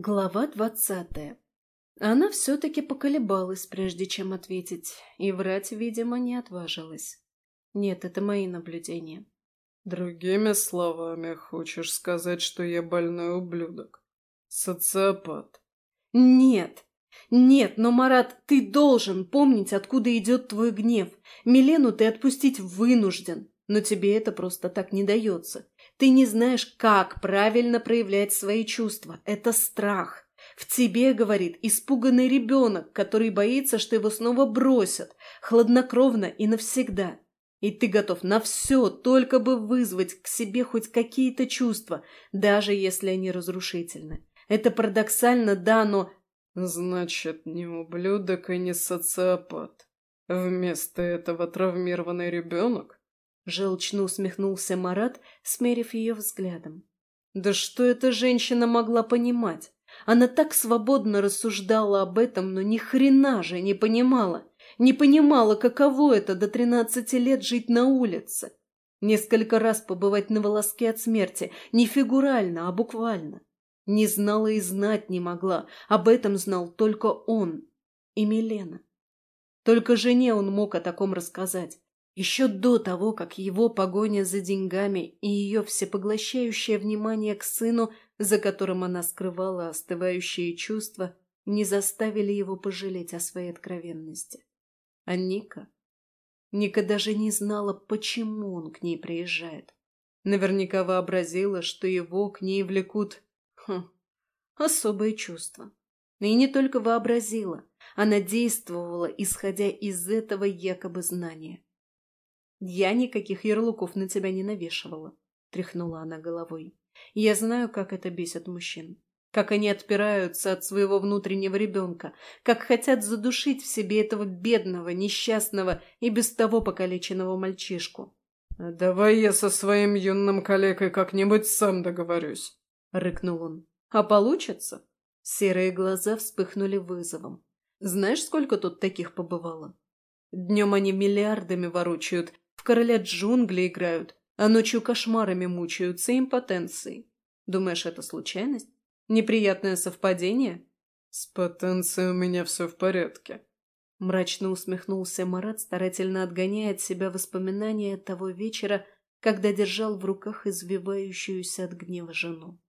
Глава двадцатая. Она все-таки поколебалась, прежде чем ответить, и врать, видимо, не отважилась. Нет, это мои наблюдения. Другими словами, хочешь сказать, что я больной ублюдок? Социопат? Нет, нет, но, Марат, ты должен помнить, откуда идет твой гнев. Милену ты отпустить вынужден, но тебе это просто так не дается. Ты не знаешь, как правильно проявлять свои чувства. Это страх. В тебе, говорит, испуганный ребенок, который боится, что его снова бросят, хладнокровно и навсегда. И ты готов на все, только бы вызвать к себе хоть какие-то чувства, даже если они разрушительны. Это парадоксально, да, но... Значит, не ублюдок и не социопат. Вместо этого травмированный ребенок? Желчно усмехнулся Марат, смерив ее взглядом. Да что эта женщина могла понимать? Она так свободно рассуждала об этом, но ни хрена же не понимала. Не понимала, каково это до тринадцати лет жить на улице. Несколько раз побывать на волоске от смерти, не фигурально, а буквально. Не знала и знать не могла, об этом знал только он и Милена. Только жене он мог о таком рассказать, еще до того, как его погоня за деньгами и ее всепоглощающее внимание к сыну, за которым она скрывала остывающие чувства, не заставили его пожалеть о своей откровенности. А Ника? Ника даже не знала, почему он к ней приезжает. Наверняка вообразила, что его к ней влекут хм, особые чувства. И не только вообразила, она действовала, исходя из этого якобы знания. «Я никаких ярлыков на тебя не навешивала», — тряхнула она головой. «Я знаю, как это бесит мужчин. Как они отпираются от своего внутреннего ребенка, как хотят задушить в себе этого бедного, несчастного и без того покалеченного мальчишку». «Давай я со своим юным коллегой как-нибудь сам договорюсь», — рыкнул он. «А получится?» Серые глаза вспыхнули вызовом. «Знаешь, сколько тут таких побывало?» Днем они миллиардами ворочают, в короля джунгли играют, а ночью кошмарами мучаются импотенцией. Думаешь, это случайность? Неприятное совпадение? С потенцией у меня все в порядке. Мрачно усмехнулся Марат, старательно отгоняя от себя воспоминания того вечера, когда держал в руках извивающуюся от гнева жену.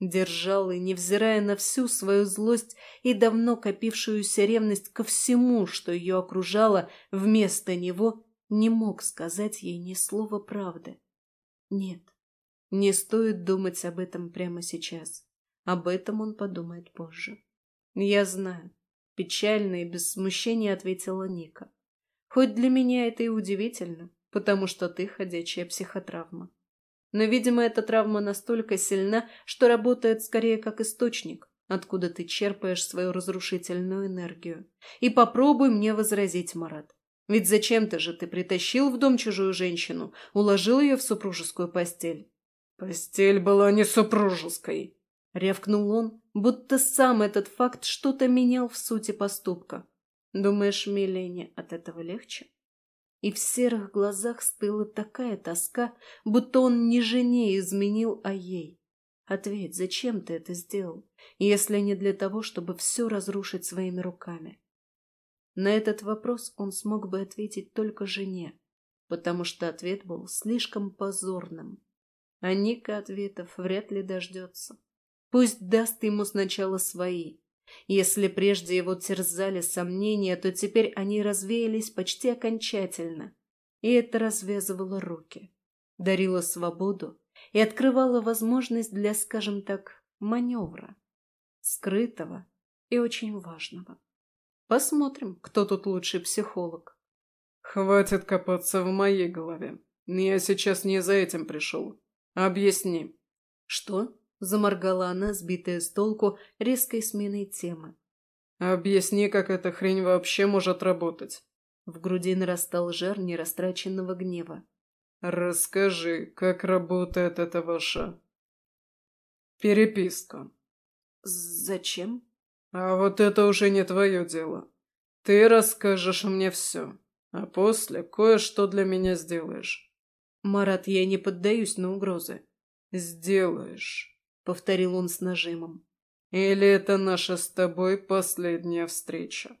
Держал и, невзирая на всю свою злость и давно копившуюся ревность ко всему, что ее окружало, вместо него не мог сказать ей ни слова правды. Нет, не стоит думать об этом прямо сейчас. Об этом он подумает позже. Я знаю. Печально и без смущения ответила Ника. Хоть для меня это и удивительно, потому что ты ходячая психотравма. Но, видимо, эта травма настолько сильна, что работает скорее как источник, откуда ты черпаешь свою разрушительную энергию. И попробуй мне возразить, Марат. Ведь зачем-то же ты притащил в дом чужую женщину, уложил ее в супружескую постель. Постель была не супружеской, рявкнул он, будто сам этот факт что-то менял в сути поступка. Думаешь, Милене от этого легче? И в серых глазах стыла такая тоска, будто он не жене изменил, а ей. Ответь, зачем ты это сделал, если не для того, чтобы все разрушить своими руками? На этот вопрос он смог бы ответить только жене, потому что ответ был слишком позорным. А Ника ответов вряд ли дождется. Пусть даст ему сначала свои. Если прежде его терзали сомнения, то теперь они развеялись почти окончательно. И это развязывало руки, дарило свободу и открывало возможность для, скажем так, маневра, скрытого и очень важного. Посмотрим, кто тут лучший психолог. Хватит копаться в моей голове. Я сейчас не за этим пришел. Объясни. Что? Заморгала она, сбитая с толку резкой сменой темы. Объясни, как эта хрень вообще может работать. В груди нарастал жар нерастраченного гнева. Расскажи, как работает эта ваша... переписка. Зачем? А вот это уже не твое дело. Ты расскажешь мне все, а после кое-что для меня сделаешь. Марат, я не поддаюсь на угрозы. Сделаешь, повторил он с нажимом. Или это наша с тобой последняя встреча?»